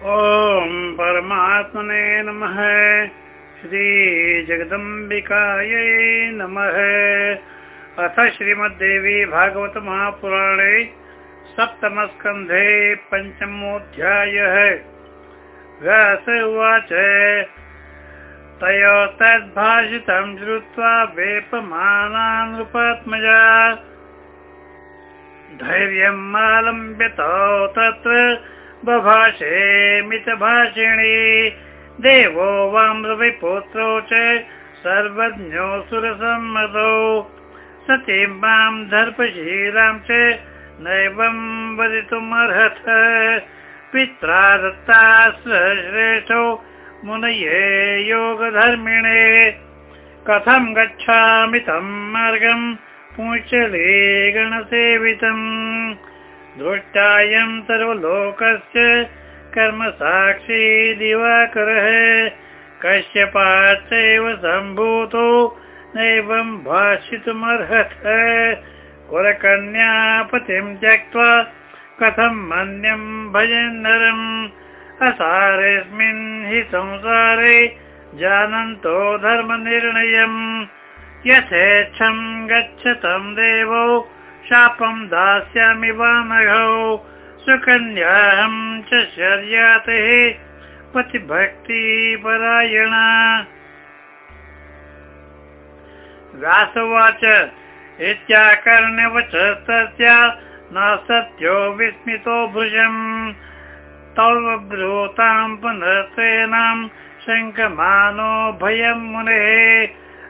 ॐ परमात्मने नमः। श्रीजगदम्बिकायै नमः। अथ श्रीमद्देवी भागवत महापुराणे सप्तमस्कन्धे पञ्चमोऽध्यायः। व्यास उवाच तयो तद्भाषितं श्रुत्वा वेपमानानृपात्मजा धैर्यम् आलम्ब्यतो तत्र बभाषे मितभाषिणी देवो वामृविपुत्रो च सर्वज्ञो सुरसम्मतो। सतीं मां दर्पशीलां च नैवं वदितुमर्हथ। पित्रा दत्ता श्रेष्ठो मुनये योगधर्मिणे। कथं गच्छामि तं मार्गं पुंशले गणसेवितम् दृष्टायं सर्वलोकस्य कर्मसाक्षी दिवाकरः। कश्यपाच्चैव सम्भूतो नैवं भाषितुमर्हत कुलकन्यापतिं त्यक्त्वा कथं मन्यं भजन्नरम् असारेऽस्मिन् हि संसारे जानन्तो धर्मनिर्णयम्। यथेच्छं गच्छतं देवो शापं दास्यामि वानघौ सुकन्याहं च शर्यातेः पतिभक्तिपरायणा व्यासवाच इत्याकर्ण्यवच तस्य न सत्यो विस्मितो भुजम्। तव ब्रूतां पुनस्तेनां शङ्कमानो भयं मुनेः।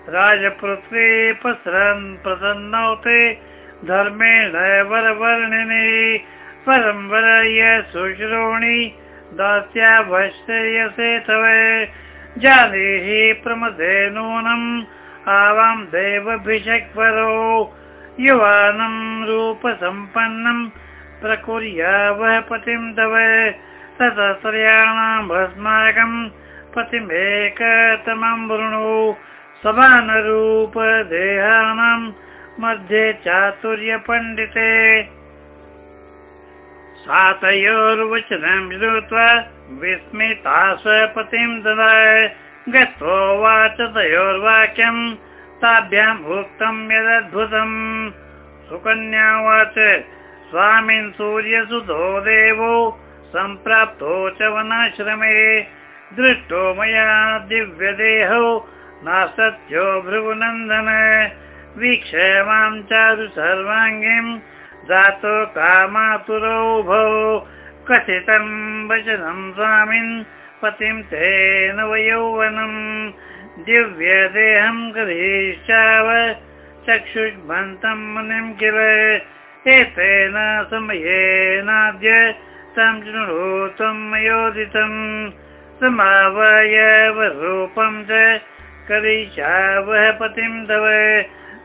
राजपुत्री पसरन् प्रसन्नौ ते धर्मेण वरवर्णिनि वरय शुश्रोणि दास्यावश्रयसे तव। जानीहि प्रमदे नूनम् आवां देवभिषक्वरो। युवानं रूपसम्पन्नं प्रकुर्या वः पतिं तव। ततस्त्रयाणाम् अस्माकं पतिमेकतमं वृणु। समानरूपदेहानां मध्ये चातुर्यपण्डिते। सातयोर्वचनं श्रुत्वा विस्मिता स्वपतिं ददा गत्वोवाच तयोर्वाक्यं ताभ्याम् उक्तं यदद्भुतम्। सुकन्यावाच स्वामिन् सूर्यसुतो देवो सम्प्राप्तो च वनाश्रमे। दृष्टो मया दिव्यदेहो नासत्यो भृगुनन्दन वीक्ष्य मां चारु सर्वाङ्गीं दातो कामातुरौ भो कथितं वचनं स्वामिन् पतिं तेन वयौवनम् दिव्यदेहं करिष्याव चक्षुष्मन्तं मुनिं एतेन समयेनाद्य तं मयोदितं। समावयव रूपं च करिष्यावः पतिं तव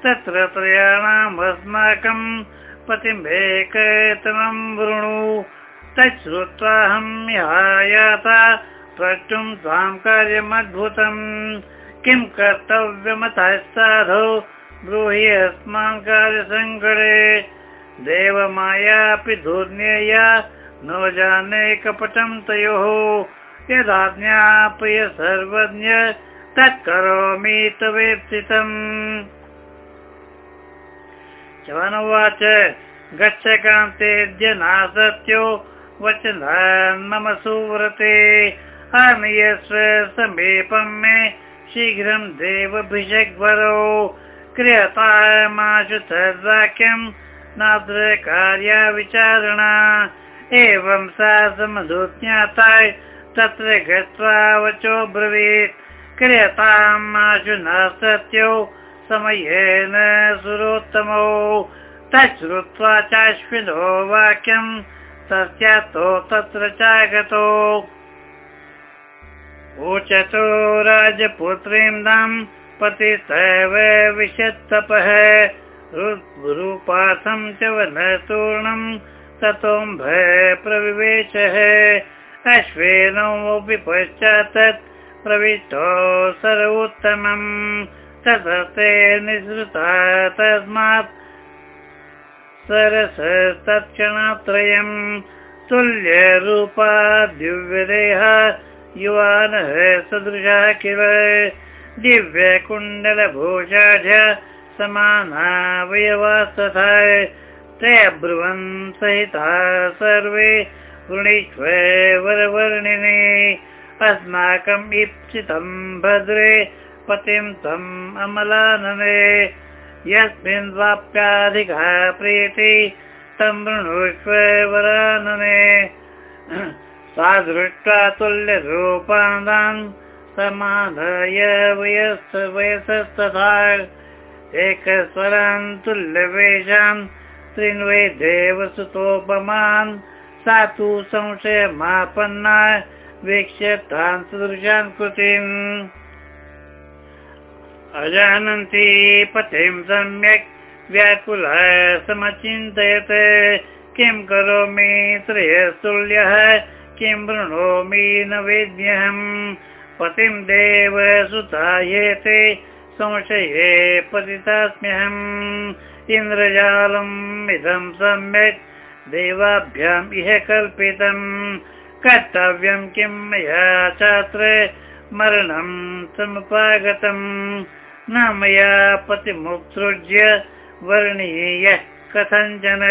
तत्र त्रयाणाम् अस्माकं पतिमेकतमं वृणु तच्छ्रुत्वाहं याता प्रष्टुं त्वां कार्यमद्भुतम्। किं कर्तव्यमतः साधो ब्रूहि अस्मान् कार्यसङ्कटे। देवमायापि दुर्नेया न जाने कपटं तयोः। यदाज्ञापय सर्वज्ञ तत्करोमि तवेप्सितम् चवनुवाच गच्छ कान्तेद्य नासत्यो वचन मम सुव्रते। आनयस्व समीपं मे शीघ्रं देवभिषग्वरो क्रियतामाशु तद्वाक्यं नाद्र कार्या विचारणा एवं सा समधुज्ञाताय तत्र गत्वा वचो ब्रवीत्। क्रियताम् आशु न सत्यो समयेन सुरोत्तमौ। तच्छ्रुत्वा चाश्विनो वाक्यं तस्यातो तत्र चागतो। उचतो राजपुत्रीं नाम पतितैव विशत्तपः रूपार्थं च वनतूर्णं ततोऽम्भ प्रविवेशः। अश्वेनोऽपि पश्चात् प्रविष्टो सर्वोत्तमम् तदस्ते निःसृता तस्मात् सरस तत्क्षणात्रयम् तुल्यरूपा दिव्यदेह युवानः सदृशः किल? दिव्यकुण्डलभूषाढ्य समानावयवास्तथा ते अब्रुवन् सहिता सर्वे वृणीष्व वरवर्णिने। अस्माकम् इप्सितं भद्रे पतिं तम् अमलानने यस्मिन् वाप्याधिका प्रीति तं वरानने। सा दृष्ट्वा तुल्यरूपाणाम् समाधाय वयस् वयसस्तथा। एकस्वरान् तुल्यवेषान् त्रिन्वै देवसुतोपमान्। सा तु संशयमापन्ना वीक्ष्य तान् सदृशान् कृतिम् अजानन्ति पतिं सम्यक् व्याकुलः समचिन्तयत्। किं करोमि त्रयस्तुल्यः किं वृणोमि न वेद्यहम्? पतिं देव सुतायेते संशये पतितास्म्यहम्। इन्द्रजालम् इदं सम्यक्। देवाभ्याम् इह कल्पितम् कर्तव्यं किं मया छात्र मरणं समुपागतम्। न मया पतिमुत्सृज्य वर्णीयः कथञ्चन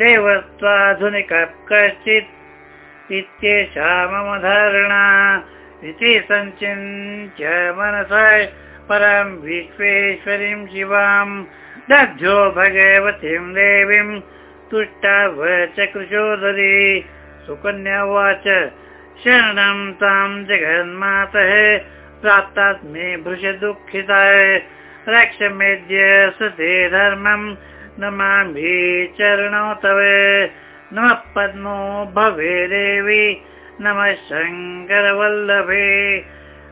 देवत्वाधुनिक कश्चित् इत्येषा मम धारणा इति सञ्चिन्त्य मनसा परं विश्वेश्वरीं शिवां दध्यो भगवतीं देवीं तुष्टाव च कृशोदरी। सुकन्या उवाच शरणं तां जगन्मातः प्राप्तास्मि भृश दुःखिताय। रक्षमेद्य सुते धर्मं नमामि चरणौ तव। नमः पद्मो भवे देवी। नमः शङ्करवल्लभे।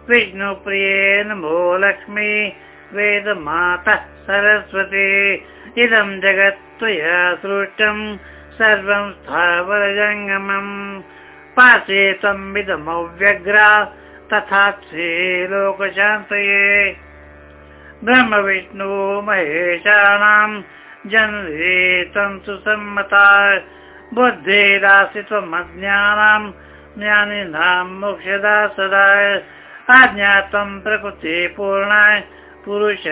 विष्णुप्रिये नमो लक्ष्मी। वेदमातः सरस्वती। इदं जगत् त्वया सृष्टं सर्वं स्थावरजङ्गमम् पासे त्वमिदमव्यग्रा तथा लोकशान्तये। ब्रह्म विष्णु महेशानां जनरे त्वं सुसम्मता बुद्धिरासि त्वमज्ञानां ज्ञानिनां मोक्षदा सदा। आज्ञातं प्रकृतिपूर्णाय पुरुष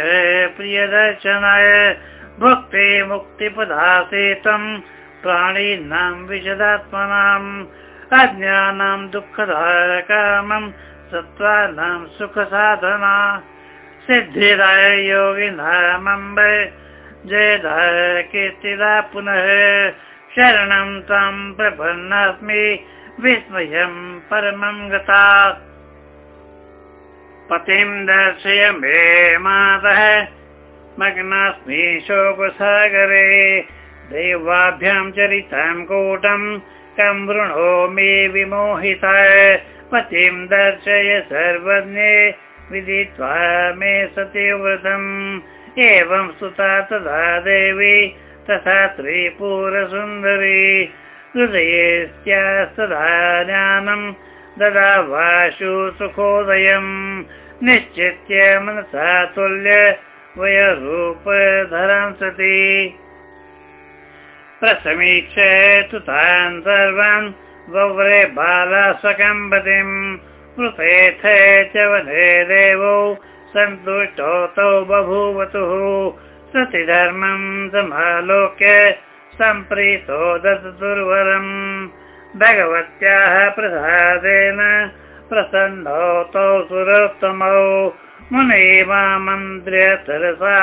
प्रियदर्शनाय। भक्ते मुक्तिपदासे तं प्राणीनां विशदात्मनाम् अज्ञानां दुःखदायकामं सत्त्वानां सुखसाधना। सिद्धिदाय योगिनामम्ब। जयदाय कीर्तिदा पुनः। शरणं तां प्रपन्नास्मि। विस्मयं परमं गता। पतिं दर्शय मे मातः। मग्नास्मि शोकसागरे। देवाभ्यां चरितां कूटम् कं वृणोमि विमोहिता पतिं दर्शय सर्वज्ञे विदित्वा मे सतीव्रतम् एवं सुता तदा देवी तथा त्रिपुरसुन्दरी। हृदयेस्यास्तदा ज्ञानं ददा वाशु सुखोदयम्। निश्चित्य मनसा तुल्य वयरूपधरां सती। प्रसमीक्ष तान् सर्वान् गौरे बाला स्वकम्बतिम् कृतेथ च वधे देवौ सन्तुष्टौ तौ बभूवतुः सतिधर्मं समालोक्य सम्प्रीतो दत्तुर्वरम् भगवत्याः प्रसादेन प्रसन्नौ तौ सुरोत्तमौ मुने मामन्त्र्य तरसा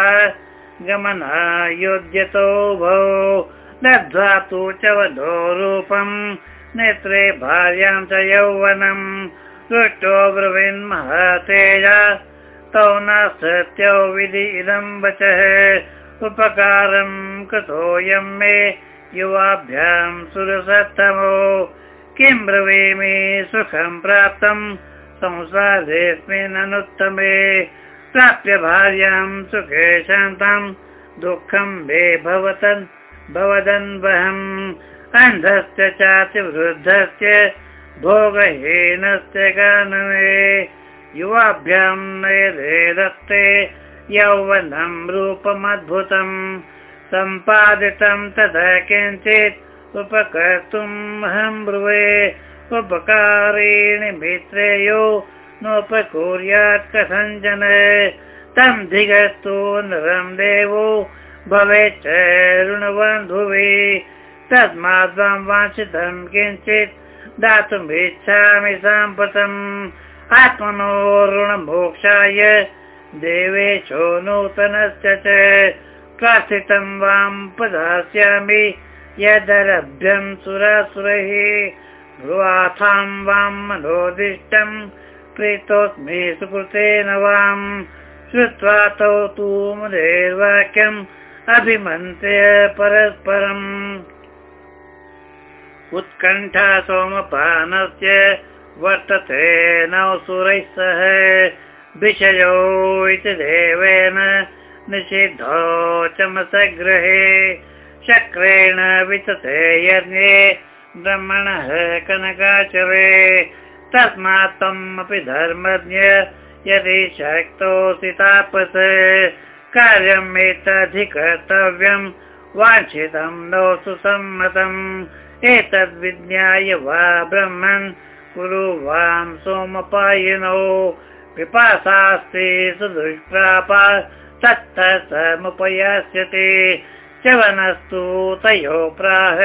गमनायोध्यतौ भौ दध्वा तु च वधो रूपम् नेत्रे भार्यां च यौवनम् दृष्टो ब्रवीन्महतेज तौ न सत्यौ विधि इदं वचः। उपकारं कृतोऽयं मे युवाभ्यां सुरसत्तमो। किं ब्रवीमि सुखं प्राप्तं संसारेऽस्मिन् अनुत्तमे प्राप्य भार्यां सुखे शान्तां दुःखं मे भवतन् भवदन्वहम् अन्धस्य चातिवृद्धस्य भोगहीनस्य गानमे युवाभ्यां नयदे दत्ते यौवनं रूपमद्भुतम् सम्पादितं तदा किञ्चित् उपकर्तुम् अहं ब्रुवे उपकारेण मित्रेयो नोपकुर्यात् कथञ्जन। तं धिगस्तु नरं देवो भवेत् ऋणबन्धुवे तस्मात् वाञ्छितं किञ्चित् दातुमिच्छामि साम्प्रतम्। आत्मनो ऋणमोक्षाय देवेशो नूतनस्य च प्रार्थितं वां प्रदास्यामि यदरभ्यं सुरासुरैः। ब्रुवाथां वां मनोदिष्टम् प्रीतोऽस्मि सुकृतेन वां। श्रुत्वा तौ तु मुदेर्वाक्यम् अभिमन्त्र्य परस्परम् उत्कण्ठा सोमपानस्य वर्तते नौ सुरैः सह। विषयो इति देवेन निषिद्धो चमसगृहे। शक्रेण वितते यज्ञे ब्रह्मणः कनकाचरे। तस्मात् अपि धर्मज्ञ यदि शक्तोऽसि तापस। कार्यम् एतधिकर्तव्यम् वाञ्छितं नो सुसम्मतम् एतद्विज्ञाय वा ब्रह्मन् कुरु वां सोमपायिनो। पिपासास्ति सुदुष्प्रापा तत्तः समुपयास्यते चवनस्तु तयो प्राह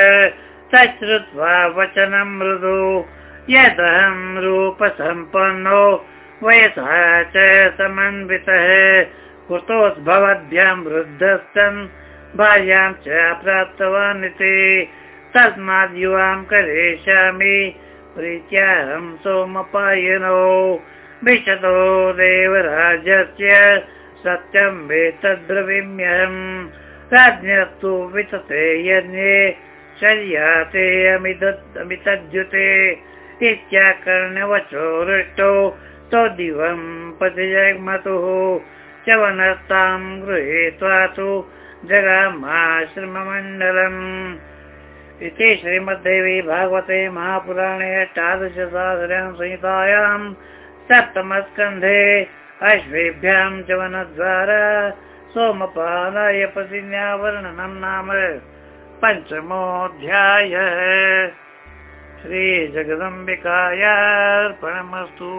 तच्छ्रुत्वा वचनं मृदु। यदहं रूपसम्पन्नो वयसः च समन्वितः। कुतोद्भवद्भ्यां वृद्धस्तन्। भार्यां च प्राप्तवान् इति तस्मात् युवां करिष्यामि। प्रीत्याहं सोमपायिनो। विशतो देवराजस्य सत्यम् एतद्ब्रवीम्यहम् राज्ञस्तु वितते यज्ञे। शर्याते अमितद्युते। इत्याकर्ण्यवचो हृष्टौ। तौ दिवं पतिजग्मतुः। चवनस्तां गृहीत्वा तु जगामाश्रममण्डलम् इति श्रीमद्देवी भागवते महापुराणे अष्टादशसहस्र्यां संहितायां सप्तमस्कन्धे अश्वेभ्यां चवनद्वारा सोमपालाय पतिन्यावर्णनं नाम पञ्चमोऽध्याय. श्रीजगदम्बिकायार्पणमस्तु